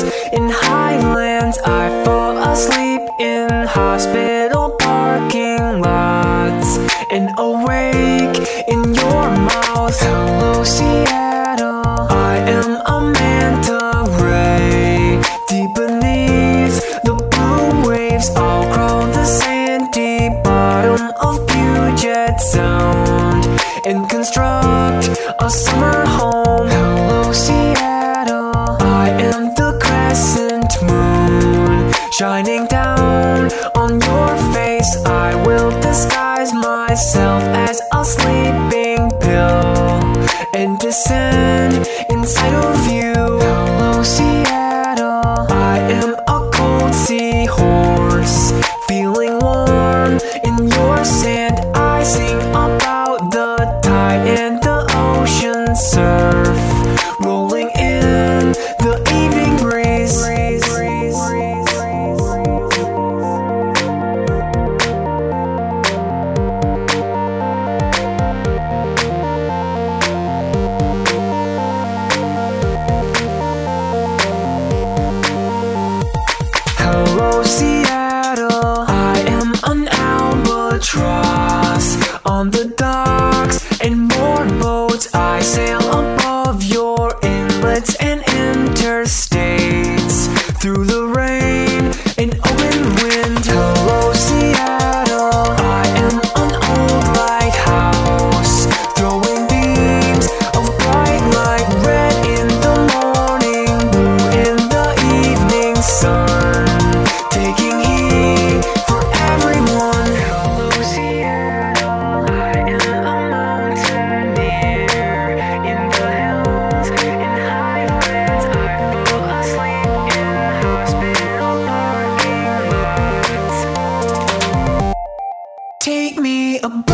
in highlands. I fall asleep in hospital parking lots. And awake in your mouth. Hello Seattle. I am a manta ray. Deep beneath the blue waves I'll crawl the sandy bottom of Puget Sound And construct a summer shining down on your face. I will disguise myself as a sleeping pill and descend inside of you. Hello, Seattle. And more boats. I sail parking